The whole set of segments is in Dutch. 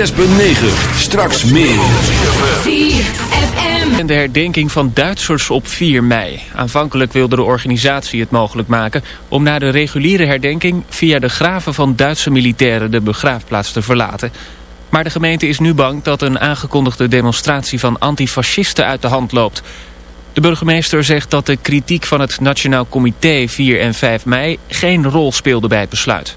6.9, straks meer. En de herdenking van Duitsers op 4 mei. Aanvankelijk wilde de organisatie het mogelijk maken... om na de reguliere herdenking via de graven van Duitse militairen... de begraafplaats te verlaten. Maar de gemeente is nu bang dat een aangekondigde demonstratie... van antifascisten uit de hand loopt. De burgemeester zegt dat de kritiek van het Nationaal Comité 4 en 5 mei... geen rol speelde bij het besluit.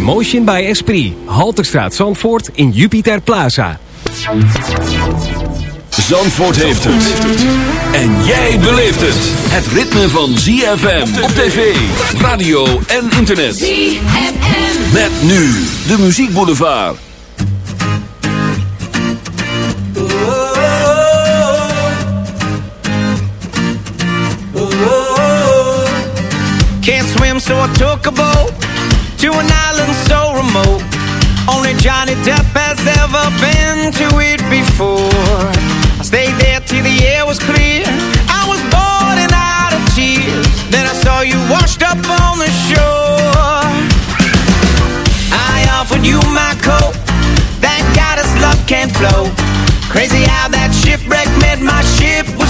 Motion by Esprit. Halterstraat Zandvoort in Jupiter Plaza. Zandvoort heeft het. En jij beleeft het. Het ritme van ZFM op tv, radio en internet. ZFM. Met nu de Muziek Boulevard. Can't swim so I took a boat. To an island so remote. Only Johnny Depp has ever been to it before. I stayed there till the air was clear. I was bored and out of tears. Then I saw you washed up on the shore. I offered you my coat. Thank God love can't flow. Crazy how that shipwreck meant my ship was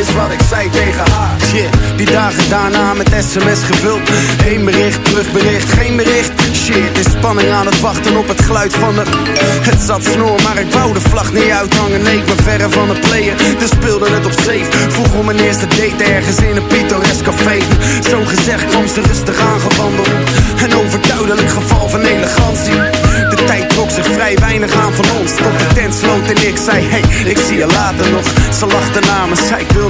Is wat ik zei tegen haar. Shit, die dagen daarna met sms gevuld. Eén bericht, terugbericht, geen bericht. Shit, is spanning aan het wachten op het geluid van de... Het zat snor, maar ik wou de vlag niet uithangen. Nee, ik ben verre van het player, dus speelde het op safe. Vroeg om mijn eerste date ergens in een pittoresk café. Zo gezegd kwam ze rustig aangewandeld. Een overduidelijk geval van elegantie. De tijd trok zich vrij weinig aan van ons. Tot de tent sloot en ik zei, hey, ik zie je later nog. Ze lachte na me, zei ik wil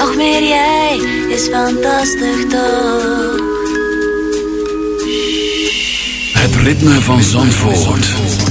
Nog meer jij is fantastisch toch? Het ritme van Zandvoort. Genoeg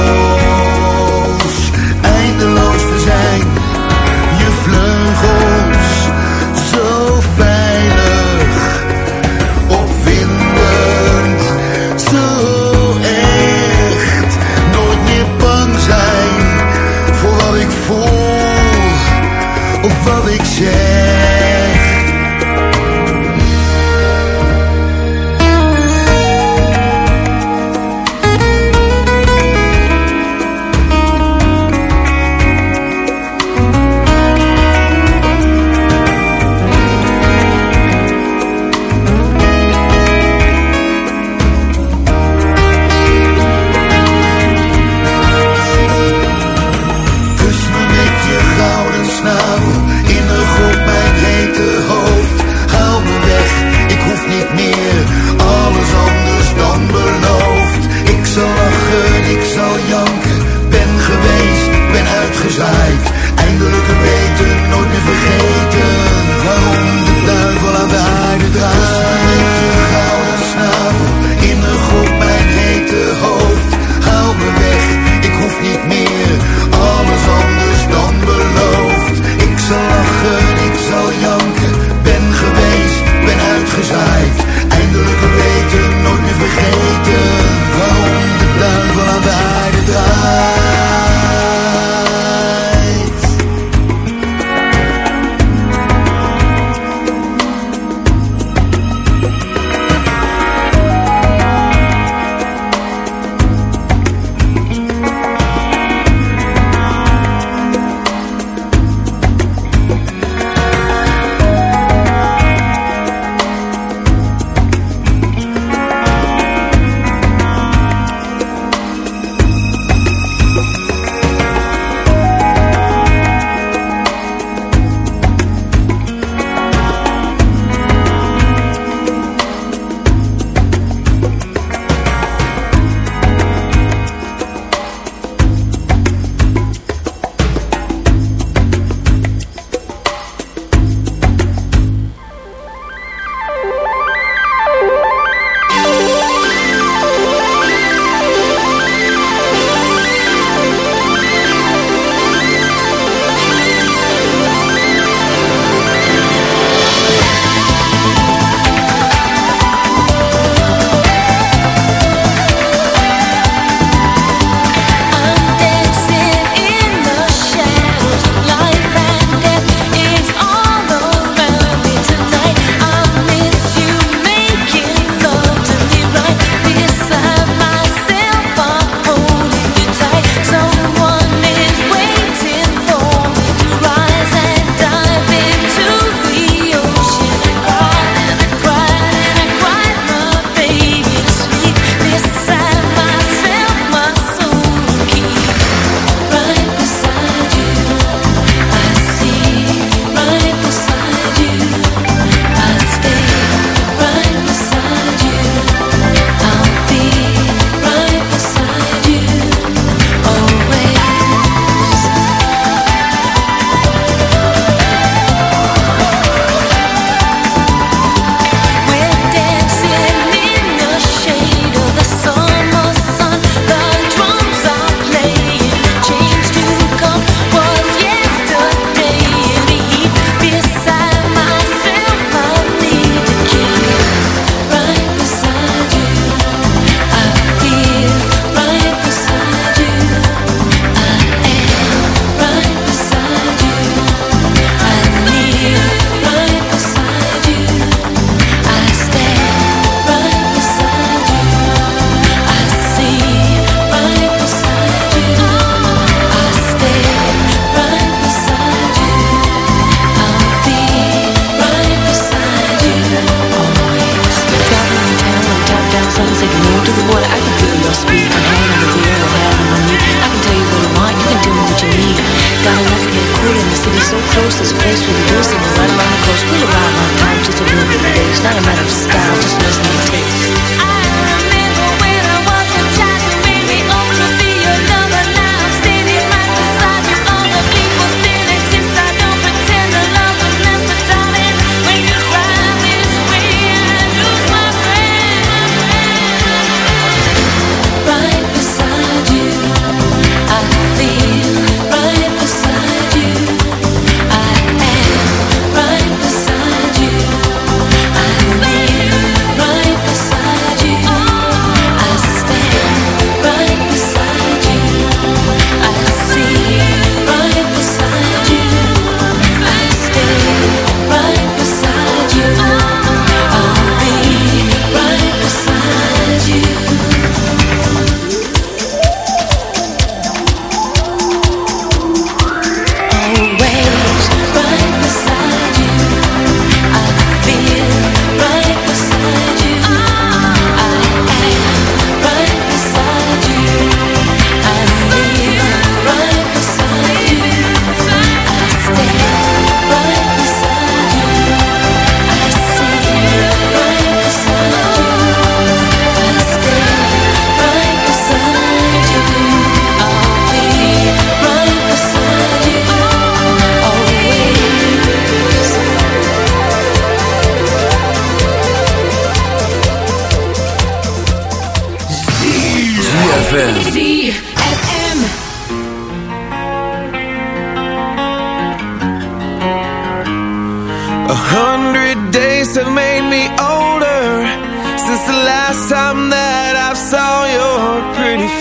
Eindelijk een weten, nooit meer vergeten. not a matter of style, just listen.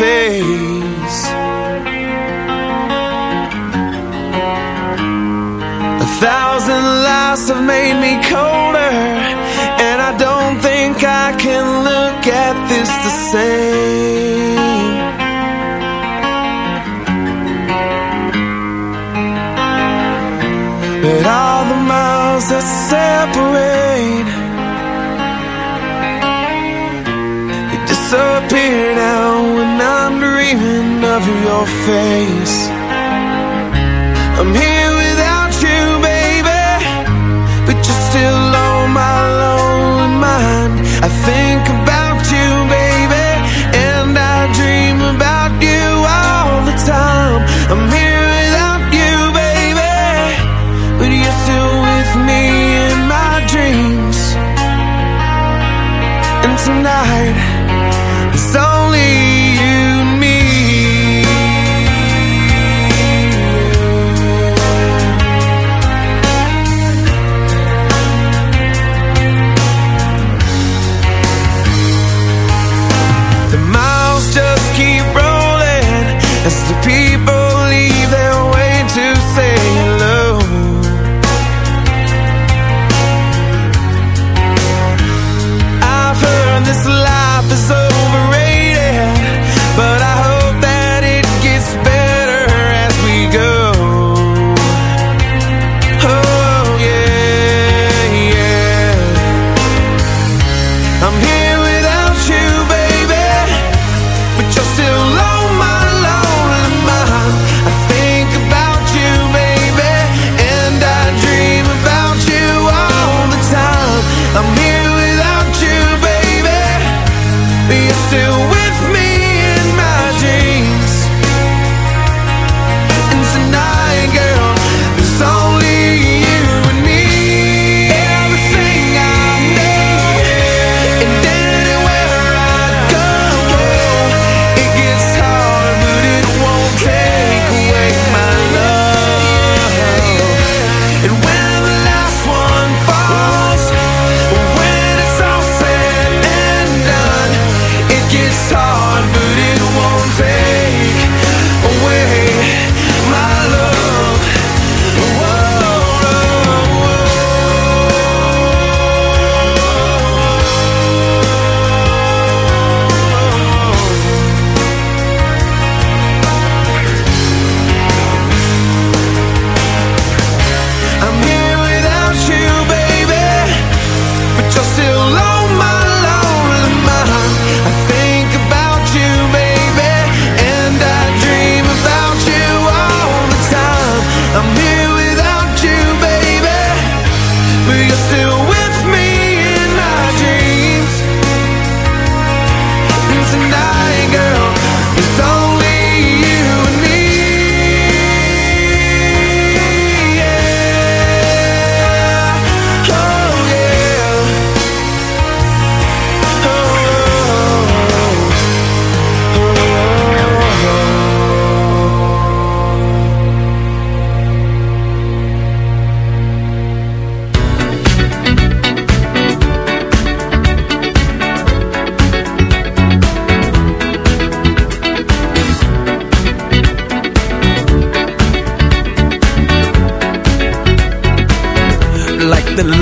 face. A thousand lies have made me colder And I don't think I can look at this the same. face.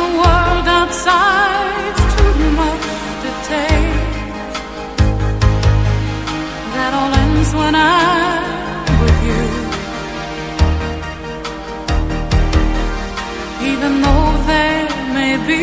the world outside's too much to take. That all ends when I'm with you. Even though there may be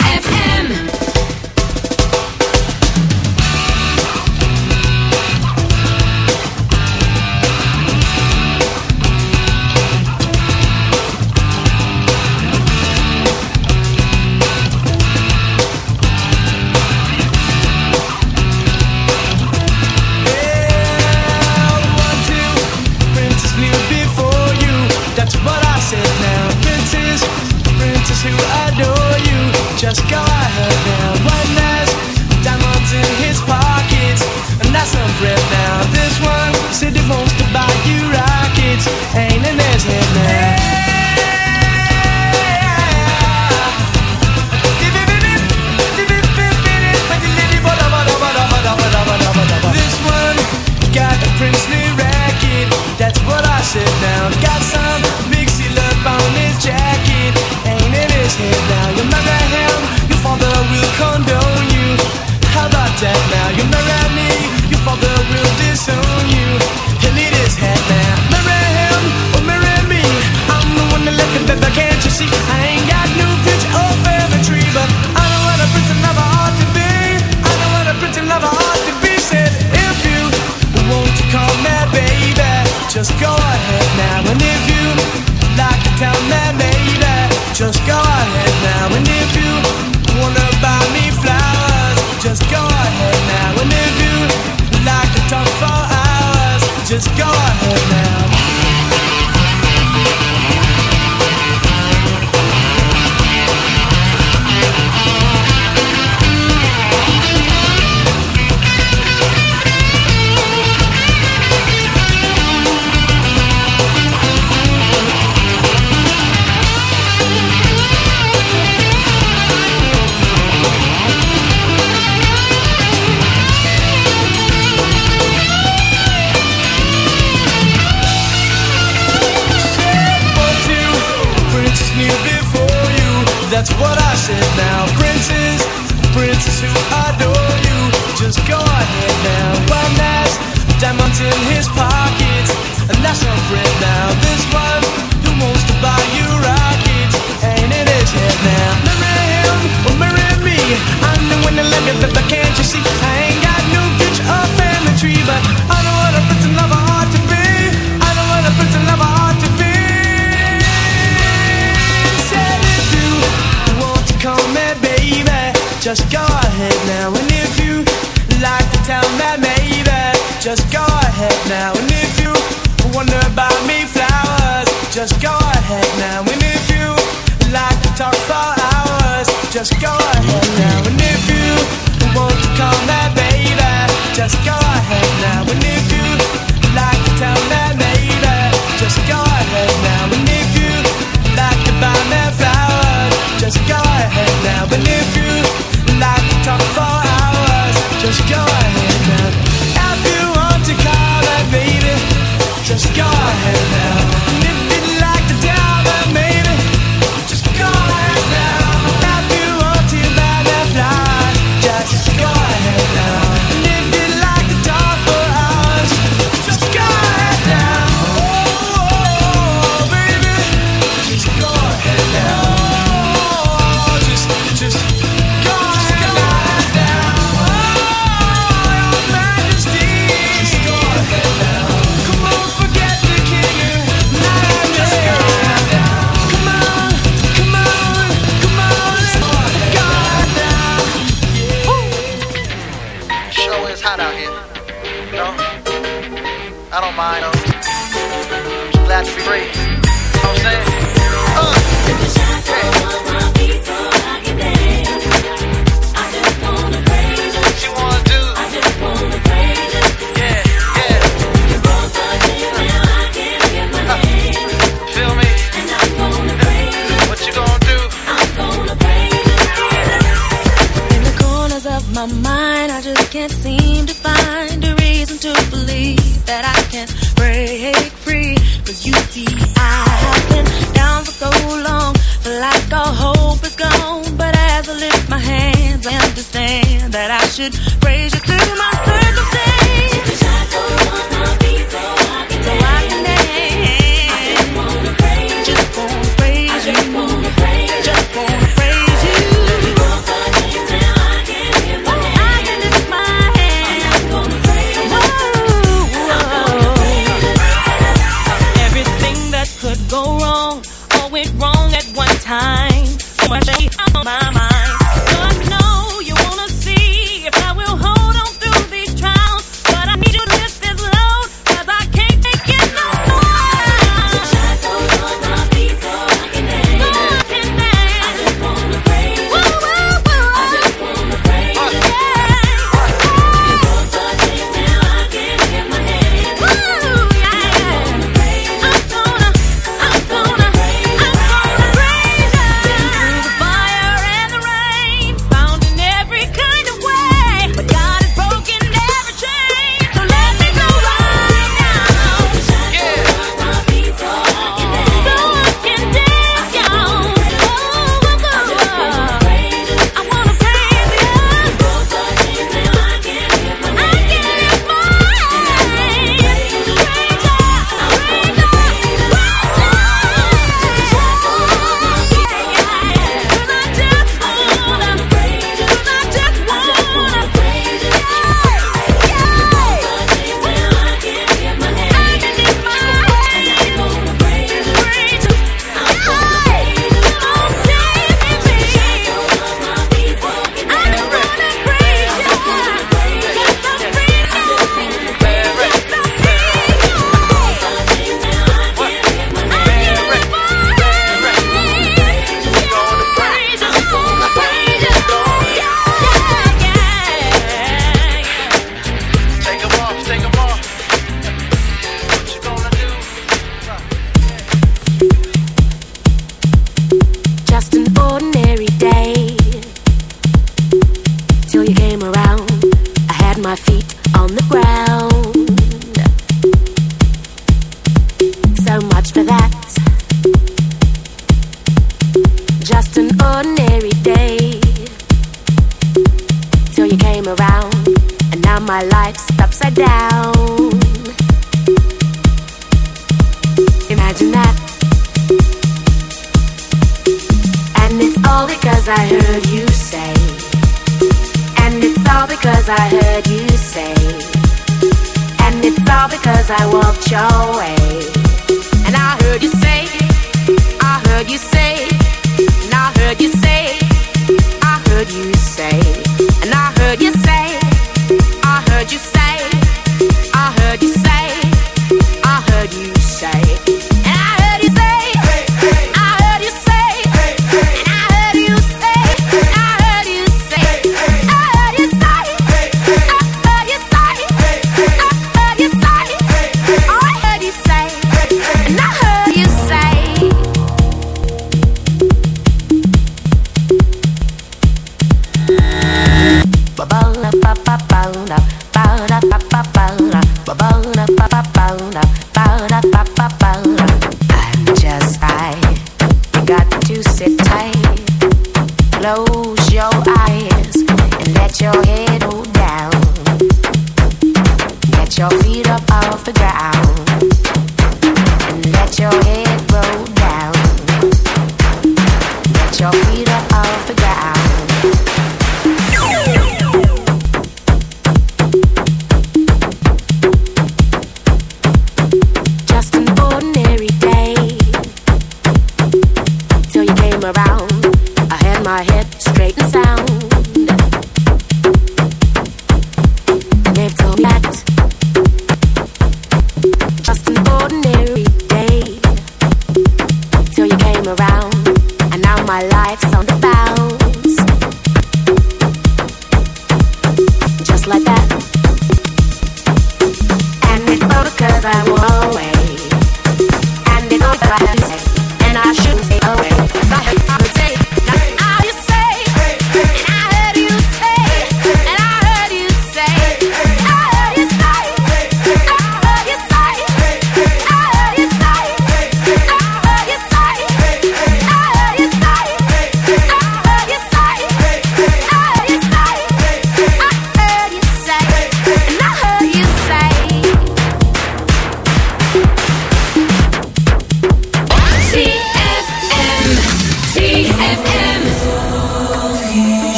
ground and let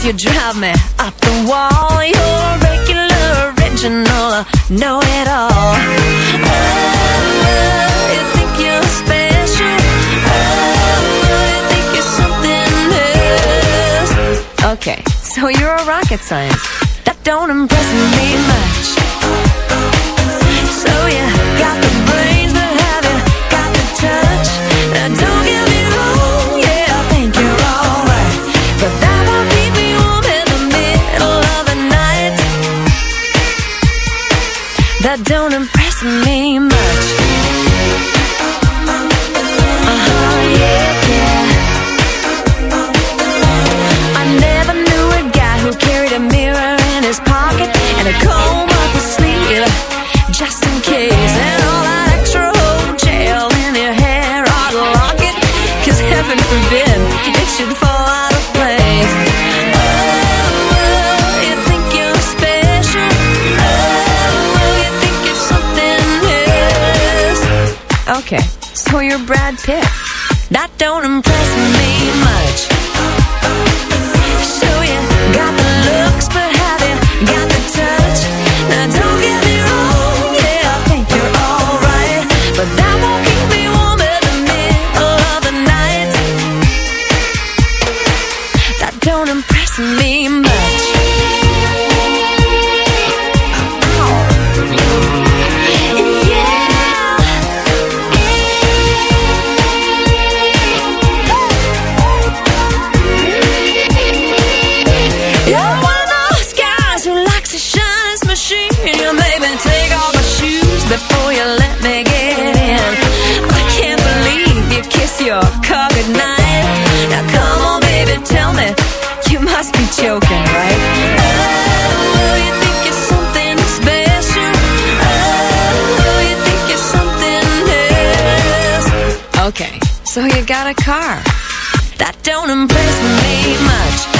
cause you drive me up the wall You're a regular, original, know-it-all oh, you think you're special. Oh, you think you're something else. Okay, so you're a rocket science. That don't impress me much. So you got the brain. to me. You're Brad Pitt. before you let me get in. I can't believe you kiss your car goodnight. Now come on, baby, tell me you must be joking, right? Oh, you think you're something special? Oh, you think you're something else? Okay, so you got a car that don't impress me much.